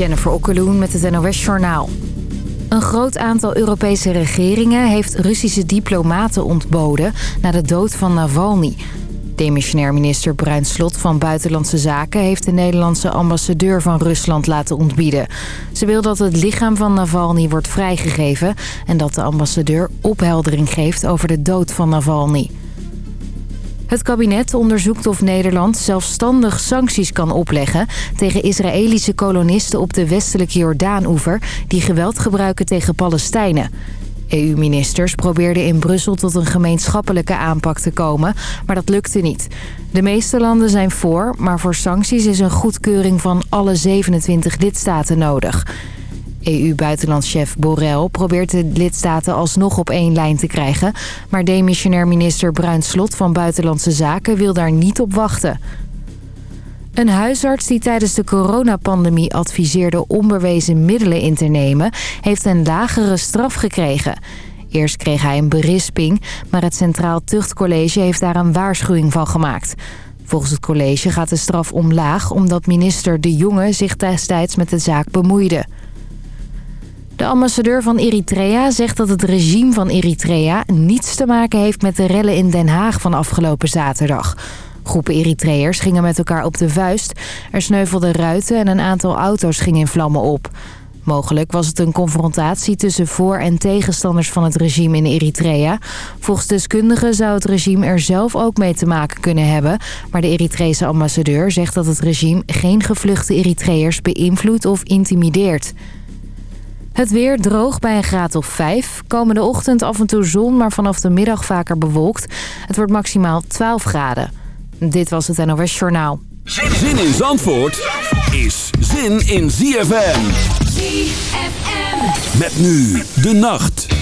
Jennifer Okkeloen met het NOS Journaal. Een groot aantal Europese regeringen heeft Russische diplomaten ontboden... na de dood van Navalny. Demissionair minister Bruin Slot van Buitenlandse Zaken... heeft de Nederlandse ambassadeur van Rusland laten ontbieden. Ze wil dat het lichaam van Navalny wordt vrijgegeven... en dat de ambassadeur opheldering geeft over de dood van Navalny. Het kabinet onderzoekt of Nederland zelfstandig sancties kan opleggen... tegen Israëlische kolonisten op de westelijke Jordaan-oever... die geweld gebruiken tegen Palestijnen. EU-ministers probeerden in Brussel tot een gemeenschappelijke aanpak te komen, maar dat lukte niet. De meeste landen zijn voor, maar voor sancties is een goedkeuring van alle 27 lidstaten nodig. EU-buitenlandschef Borrell probeert de lidstaten alsnog op één lijn te krijgen... maar demissionair minister Bruin Slot van Buitenlandse Zaken wil daar niet op wachten. Een huisarts die tijdens de coronapandemie adviseerde onbewezen middelen in te nemen... heeft een lagere straf gekregen. Eerst kreeg hij een berisping, maar het Centraal Tuchtcollege heeft daar een waarschuwing van gemaakt... Volgens het college gaat de straf omlaag omdat minister De Jonge zich destijds met de zaak bemoeide. De ambassadeur van Eritrea zegt dat het regime van Eritrea niets te maken heeft met de rellen in Den Haag van afgelopen zaterdag. Groepen Eritreërs gingen met elkaar op de vuist. Er sneuvelden ruiten en een aantal auto's gingen in vlammen op. Mogelijk was het een confrontatie tussen voor- en tegenstanders van het regime in Eritrea. Volgens deskundigen zou het regime er zelf ook mee te maken kunnen hebben. Maar de Eritrese ambassadeur zegt dat het regime geen gevluchte Eritreërs beïnvloedt of intimideert. Het weer droog bij een graad of 5. Komende ochtend af en toe zon, maar vanaf de middag vaker bewolkt. Het wordt maximaal 12 graden. Dit was het NOS Journaal. Zin in Zandvoort is zin in ZFM. ZFM. Met nu de nacht.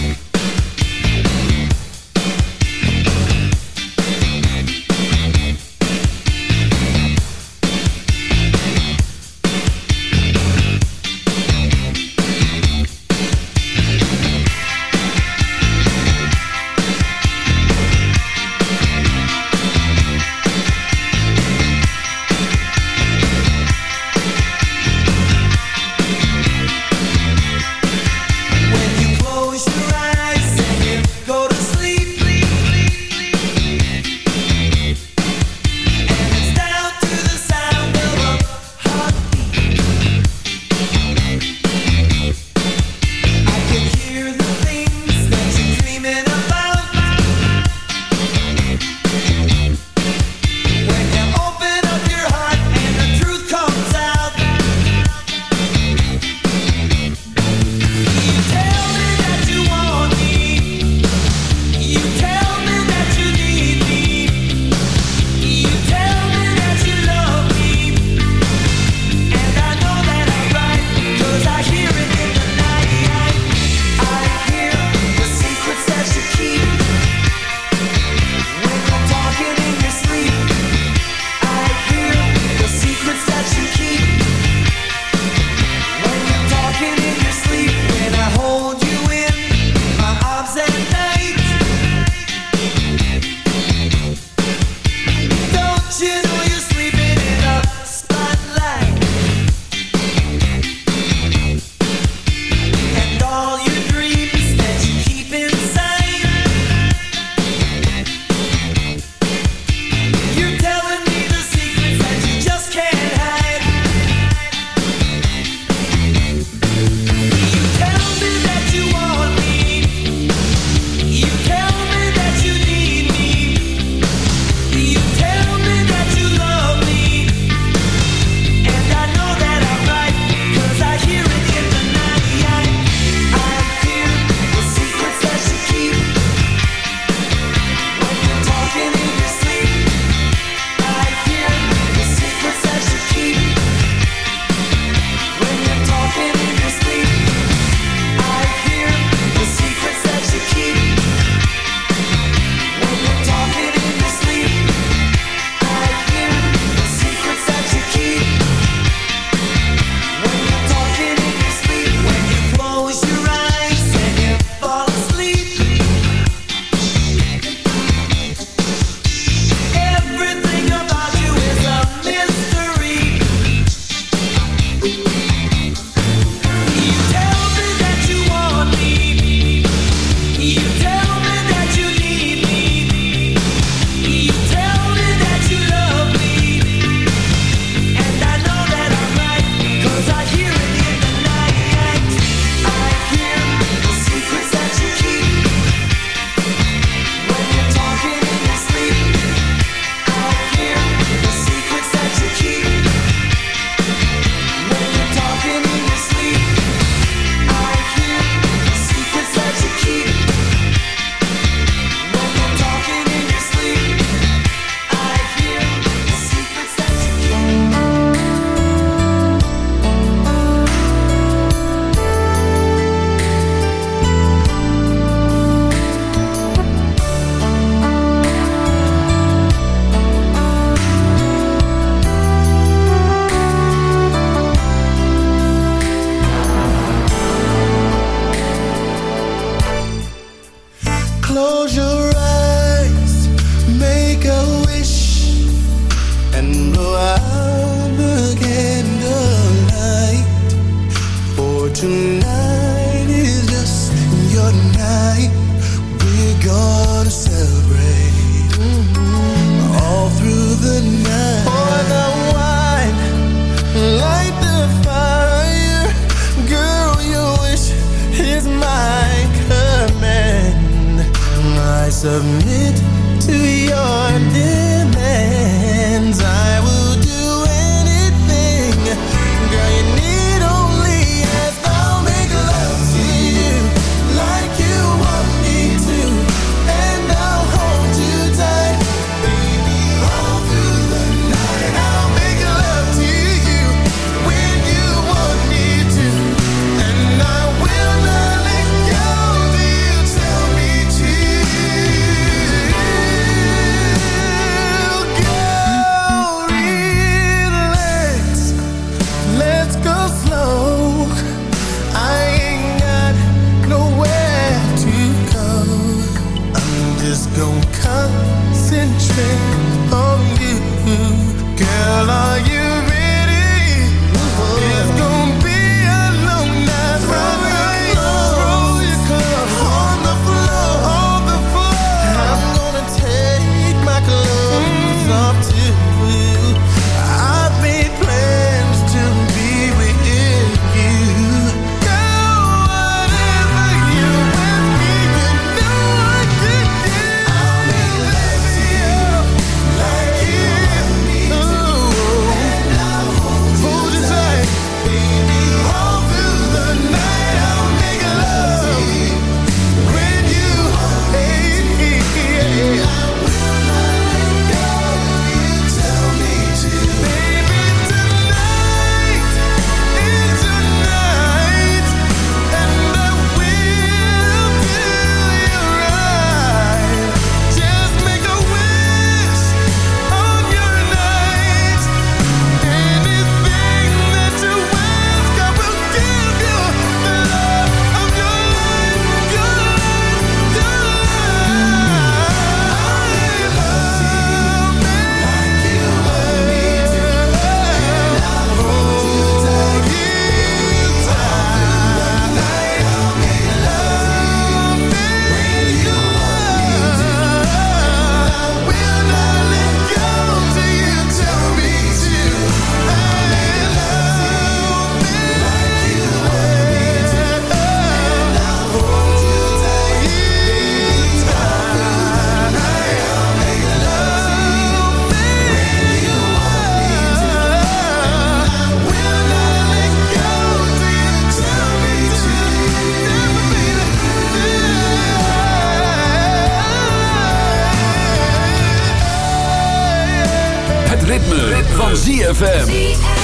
Oh,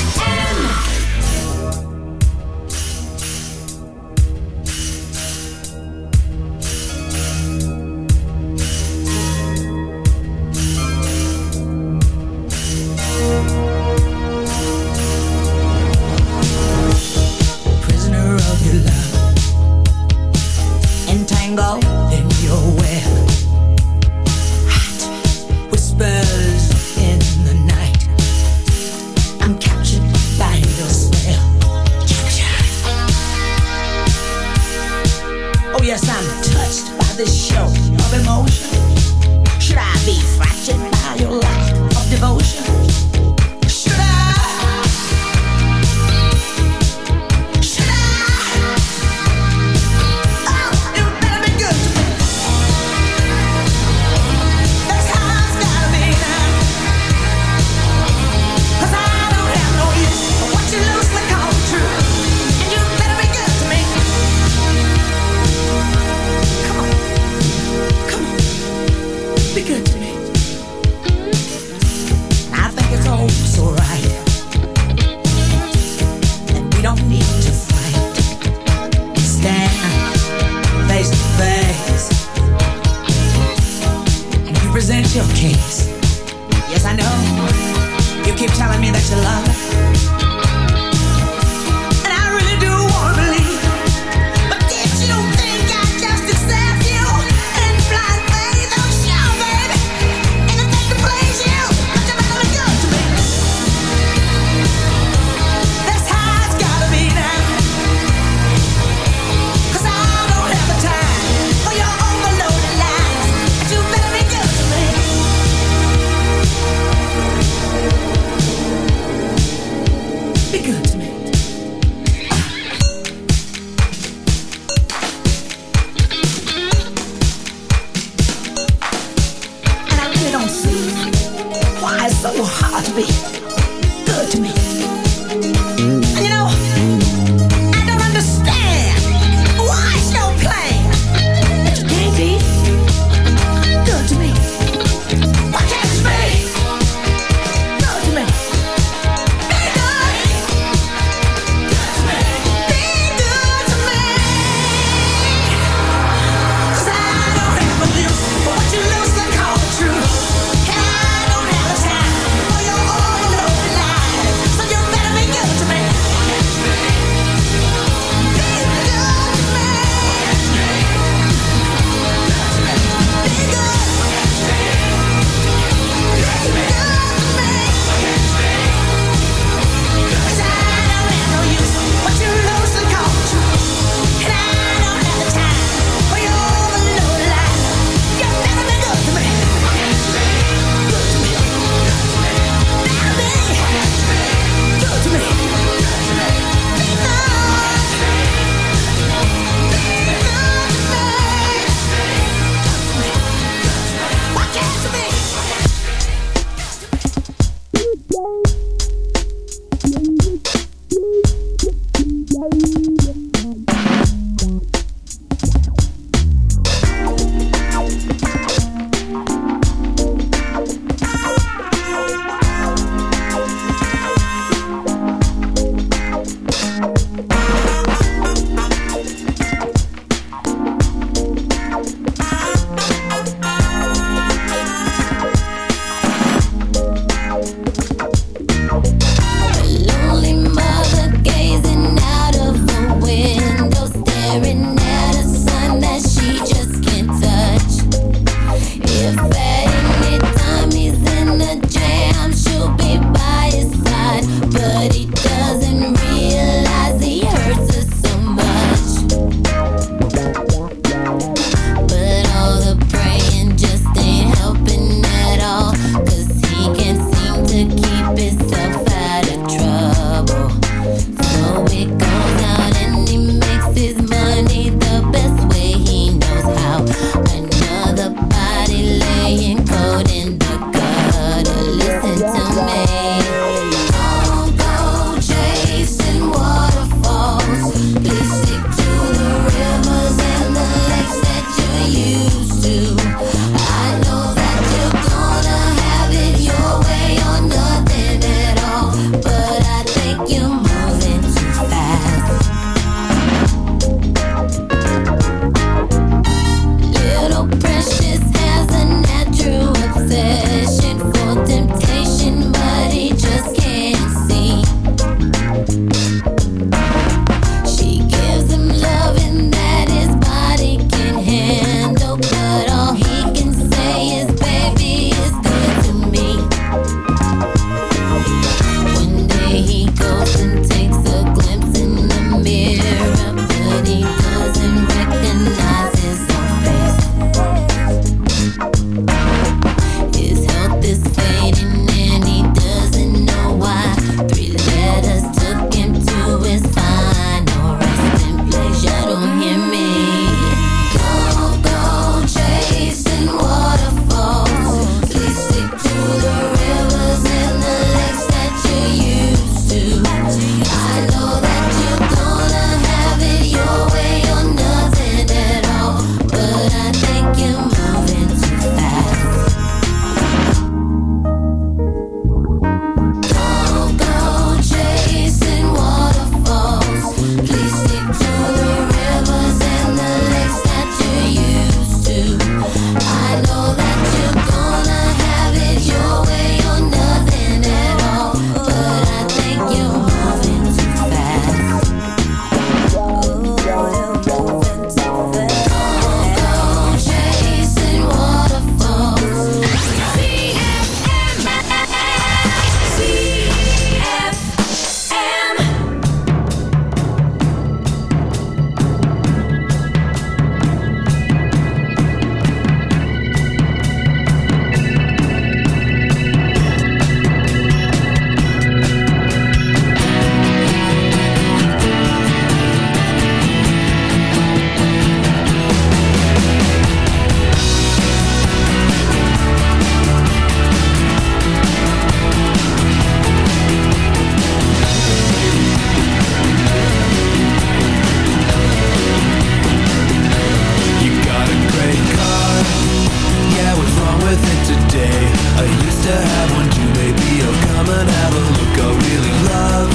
today. I used to have one too, baby. Oh, come and have a look. I really love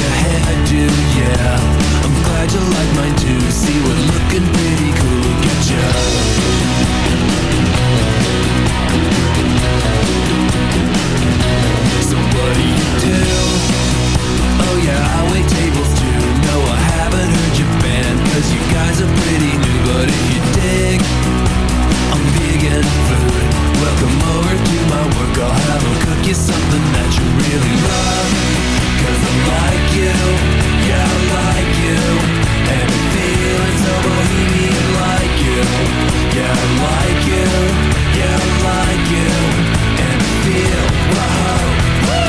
your hairdo, yeah. I'm glad you like mine too. See what looking pretty cool. Will get ya So what do. You do? Oh yeah, I wait tables too. No, I haven't heard your band 'cause you guys are pretty new. But if you dig I'm vegan food Welcome over to my work, I'll have a cook you something that you really love. Cause I like you, yeah I like you. And it feels so bohemian like you. Yeah I like you, yeah I like you. And I feel, whoa, whoa.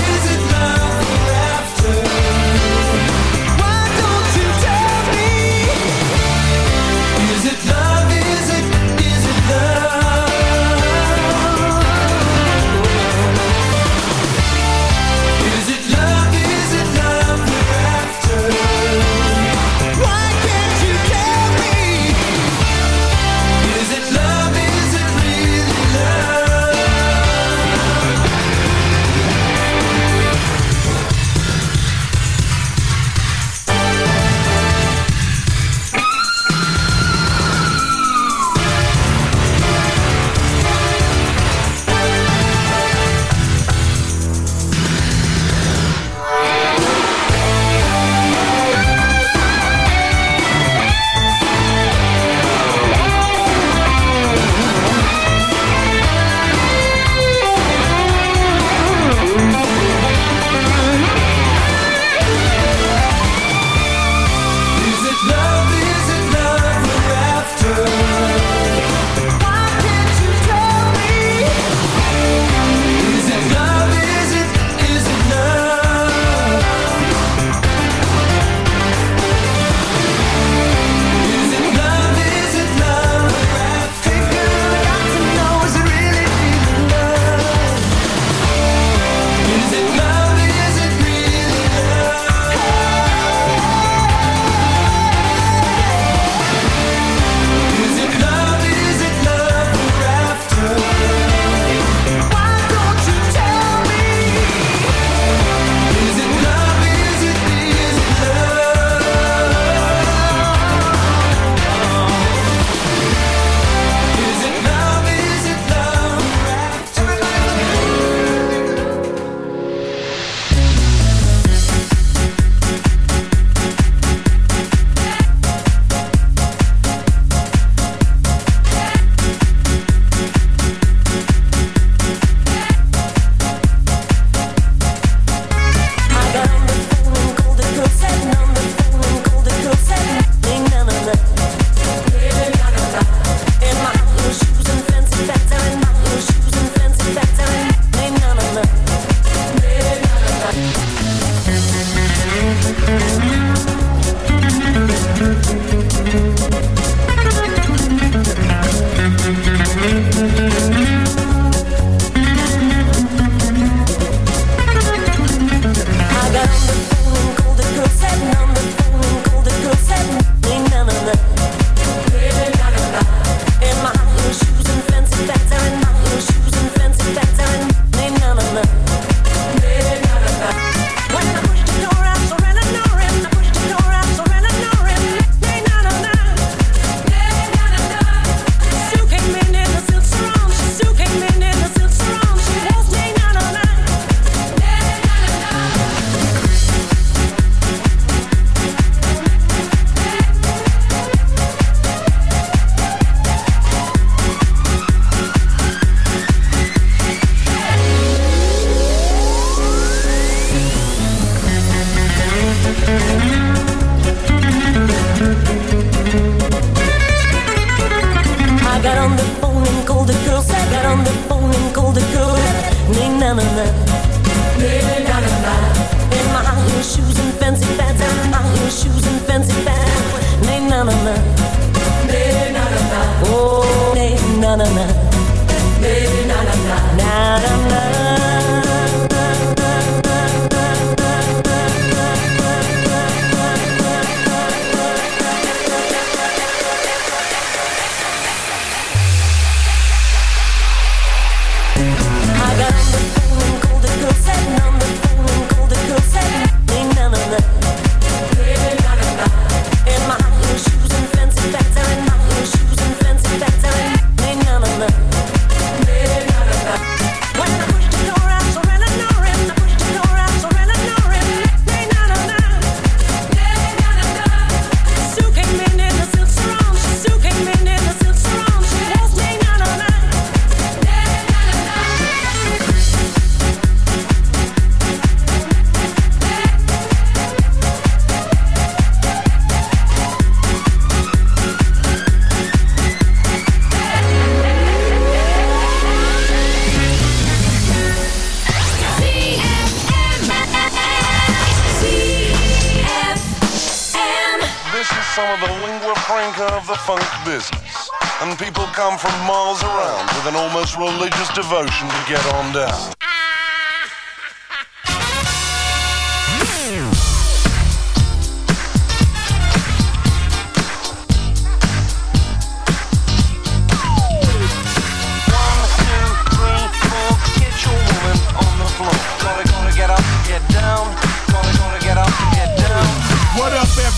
To get on down.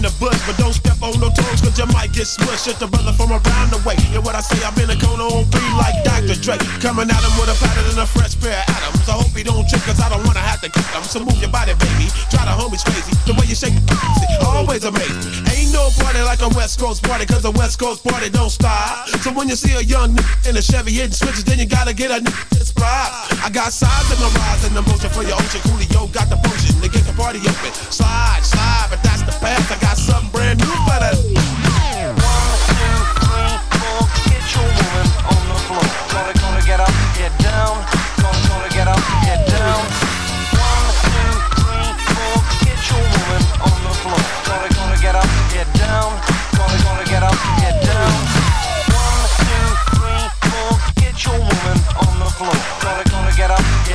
In the bush, but don't step on no toes, cause you might get smushed. It's the brother from around the way. And what I say, I've been a cone on three like Dr. Dre. Coming at him with a pattern and a fresh pair of atoms. I hope he don't trip, cause I don't wanna have to kick him. So move your body, baby. Try the homies crazy. The way you shake it, always amazing. No party like a West Coast party, cause a West Coast party don't stop. So when you see a young in a Chevy hitting switches, then you gotta get a inspired. I got sides in my rise and emotion for your ocean. Coolio got the potion to get the party open. Slide, slide, but that's the path. I got something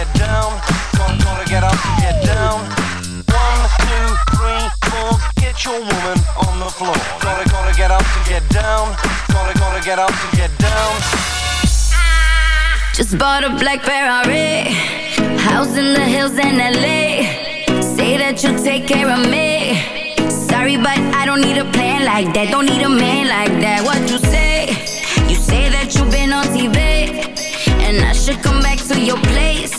get down. Gonna, gonna get up, get down. One, two, three, four, get your woman on the floor. Gonna, gonna get up to get down. Gonna, gonna get up to get down. Just bought a black Ferrari, house in the hills in LA. Say that you'll take care of me. Sorry, but I don't need a plan like that. Don't need a man like that. What you say? You say that you've been on TV, and I should come back to your place.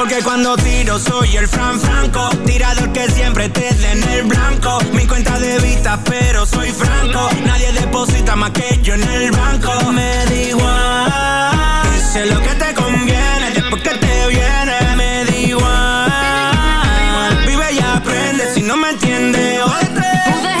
Porque cuando tiro soy el Fran Franco. Tirador que siempre te dé en el blanco. Mi cuenta de vista, pero soy franco. Nadie deposita más que yo en el banco. Me da igual. Dice lo que te conviene. Después que te viene, me da igual. Vive y aprende. Si no me entiendes, jódete. Who the